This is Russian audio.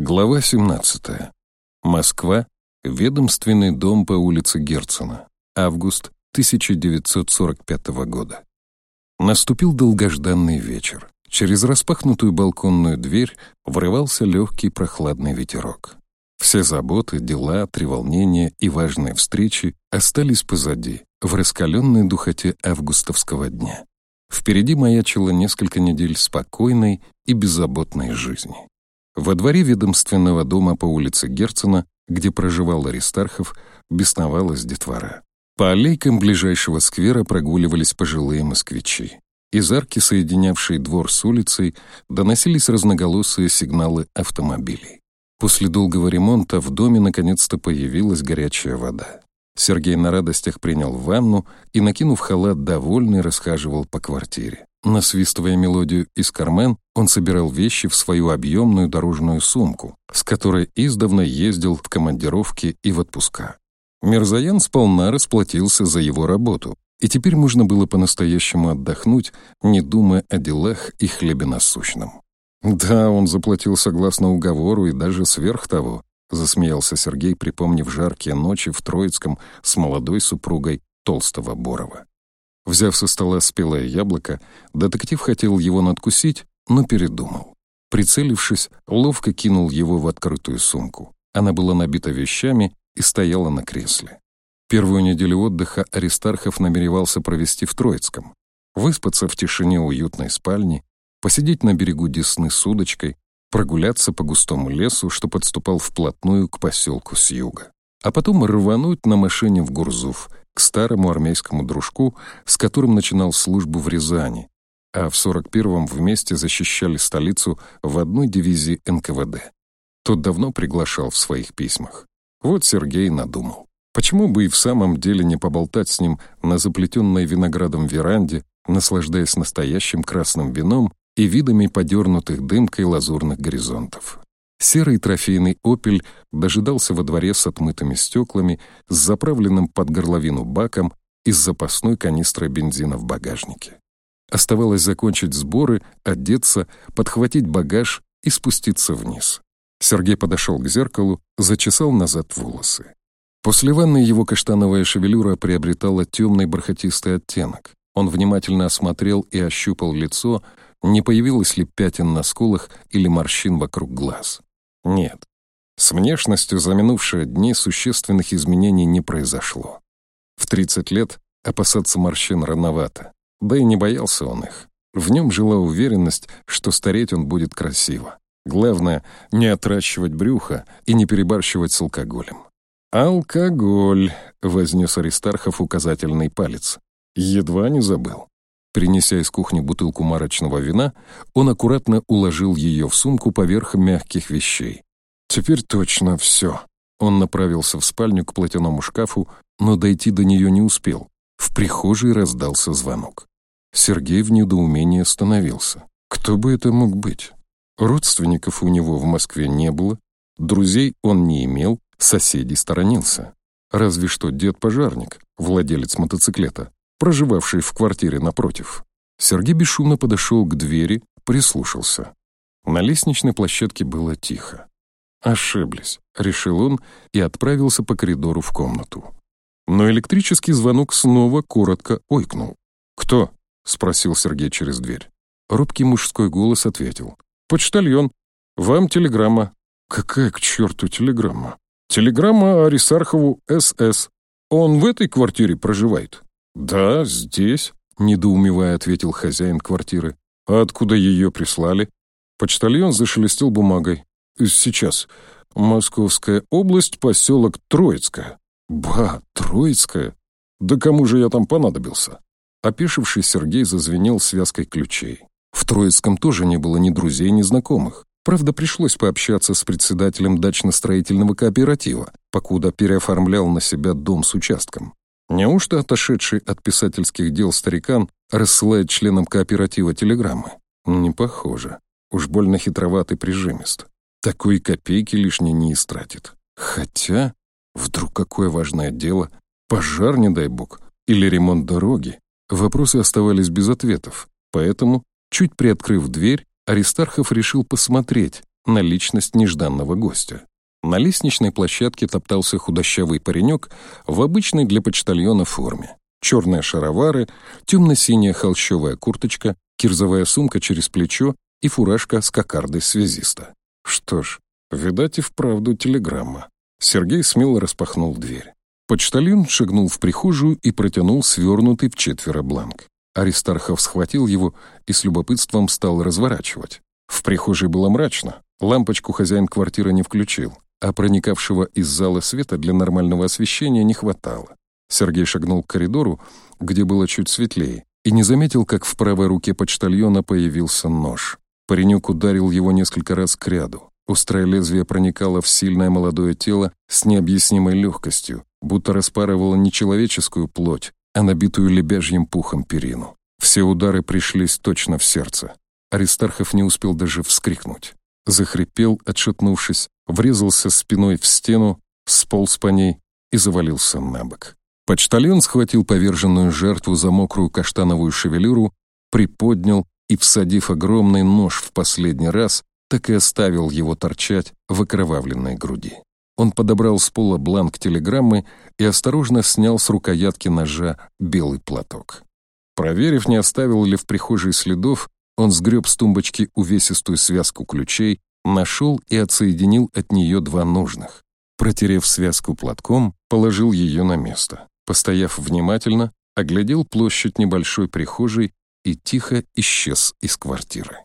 Глава 17. Москва. Ведомственный дом по улице Герцена. Август 1945 года. Наступил долгожданный вечер. Через распахнутую балконную дверь врывался легкий прохладный ветерок. Все заботы, дела, треволнения и важные встречи остались позади, в раскаленной духоте августовского дня. Впереди маячило несколько недель спокойной и беззаботной жизни. Во дворе ведомственного дома по улице Герцена, где проживал Аристархов, бесновалась детвора. По аллейкам ближайшего сквера прогуливались пожилые москвичи. Из арки, соединявшей двор с улицей, доносились разноголосые сигналы автомобилей. После долгого ремонта в доме наконец-то появилась горячая вода. Сергей на радостях принял ванну и, накинув халат, довольный, расхаживал по квартире. Насвистывая мелодию из кармен, он собирал вещи в свою объемную дорожную сумку, с которой издавна ездил в командировки и в отпуска. Мирзаян сполна расплатился за его работу, и теперь можно было по-настоящему отдохнуть, не думая о делах и хлебе насущном. Да, он заплатил согласно уговору и даже сверх того, засмеялся Сергей, припомнив жаркие ночи в Троицком с молодой супругой Толстого Борова. Взяв со стола спелое яблоко, детектив хотел его надкусить, но передумал. Прицелившись, ловко кинул его в открытую сумку. Она была набита вещами и стояла на кресле. Первую неделю отдыха Аристархов намеревался провести в Троицком. Выспаться в тишине уютной спальни, посидеть на берегу Десны с удочкой, прогуляться по густому лесу, что подступал вплотную к поселку с юга. А потом рвануть на машине в Гурзуф, к старому армейскому дружку, с которым начинал службу в Рязани, а в 41-м вместе защищали столицу в одной дивизии НКВД. Тот давно приглашал в своих письмах. Вот Сергей надумал. Почему бы и в самом деле не поболтать с ним на заплетенной виноградом веранде, наслаждаясь настоящим красным вином и видами подернутых дымкой лазурных горизонтов. Серый трофейный «Опель» дожидался во дворе с отмытыми стеклами, с заправленным под горловину баком и с запасной канистрой бензина в багажнике. Оставалось закончить сборы, одеться, подхватить багаж и спуститься вниз. Сергей подошел к зеркалу, зачесал назад волосы. После ванны его каштановая шевелюра приобретала темный бархатистый оттенок. Он внимательно осмотрел и ощупал лицо, не появилось ли пятен на скулах или морщин вокруг глаз. Нет, с внешностью за минувшие дни существенных изменений не произошло. В 30 лет опасаться морщин рановато, да и не боялся он их. В нем жила уверенность, что стареть он будет красиво. Главное, не отращивать брюхо и не перебарщивать с алкоголем. «Алкоголь», — вознес Аристархов указательный палец. Едва не забыл. Принеся из кухни бутылку марочного вина, он аккуратно уложил ее в сумку поверх мягких вещей. «Теперь точно все». Он направился в спальню к платяному шкафу, но дойти до нее не успел. В прихожей раздался звонок. Сергей в недоумении остановился. Кто бы это мог быть? Родственников у него в Москве не было, друзей он не имел, соседей сторонился. Разве что дед-пожарник, владелец мотоциклета, проживавший в квартире напротив. Сергей бесшумно подошел к двери, прислушался. На лестничной площадке было тихо. «Ошиблись», — решил он и отправился по коридору в комнату. Но электрический звонок снова коротко ойкнул. «Кто?» — спросил Сергей через дверь. Робкий мужской голос ответил. «Почтальон. Вам телеграмма». «Какая к черту телеграмма?» «Телеграмма Арисархову СС. Он в этой квартире проживает». «Да, здесь», — недоумевая ответил хозяин квартиры. «А откуда ее прислали?» Почтальон зашелестел бумагой. «Сейчас. Московская область, поселок Троицкая». «Ба, Троицкая? Да кому же я там понадобился?» Опешивший Сергей зазвенел связкой ключей. В Троицком тоже не было ни друзей, ни знакомых. Правда, пришлось пообщаться с председателем дачно-строительного кооператива, покуда переоформлял на себя дом с участком. Неужто отошедший от писательских дел старикан рассылает членам кооператива телеграммы? Не похоже. Уж больно хитроватый прижимист. Такой копейки лишней не истратит. Хотя, вдруг какое важное дело, пожар, не дай бог, или ремонт дороги. Вопросы оставались без ответов, поэтому, чуть приоткрыв дверь, Аристархов решил посмотреть, на личность нежданного гостя. На лестничной площадке топтался худощавый паренек в обычной для почтальона форме. Черные шаровары, темно-синяя холщовая курточка, кирзовая сумка через плечо и фуражка с кокардой связиста. Что ж, видать и вправду телеграмма. Сергей смело распахнул дверь. Почтальон шагнул в прихожую и протянул свернутый в четверо бланк. Аристархов схватил его и с любопытством стал разворачивать. В прихожей было мрачно, лампочку хозяин квартиры не включил, а проникавшего из зала света для нормального освещения не хватало. Сергей шагнул к коридору, где было чуть светлее, и не заметил, как в правой руке почтальона появился нож. Паренек ударил его несколько раз к ряду. Острое лезвие проникало в сильное молодое тело с необъяснимой легкостью, будто распарывало не человеческую плоть, а набитую лебяжьим пухом перину. Все удары пришлись точно в сердце. Аристархов не успел даже вскрикнуть. Захрипел, отшатнувшись, врезался спиной в стену, сполз по ней и завалился на бок. Почтальон схватил поверженную жертву за мокрую каштановую шевелюру, приподнял и, всадив огромный нож в последний раз, так и оставил его торчать в окровавленной груди. Он подобрал с пола бланк телеграммы и осторожно снял с рукоятки ножа белый платок. Проверив, не оставил ли в прихожей следов, он сгреб с тумбочки увесистую связку ключей, нашел и отсоединил от нее два нужных. Протерев связку платком, положил ее на место. Постояв внимательно, оглядел площадь небольшой прихожей и тихо исчез из квартиры.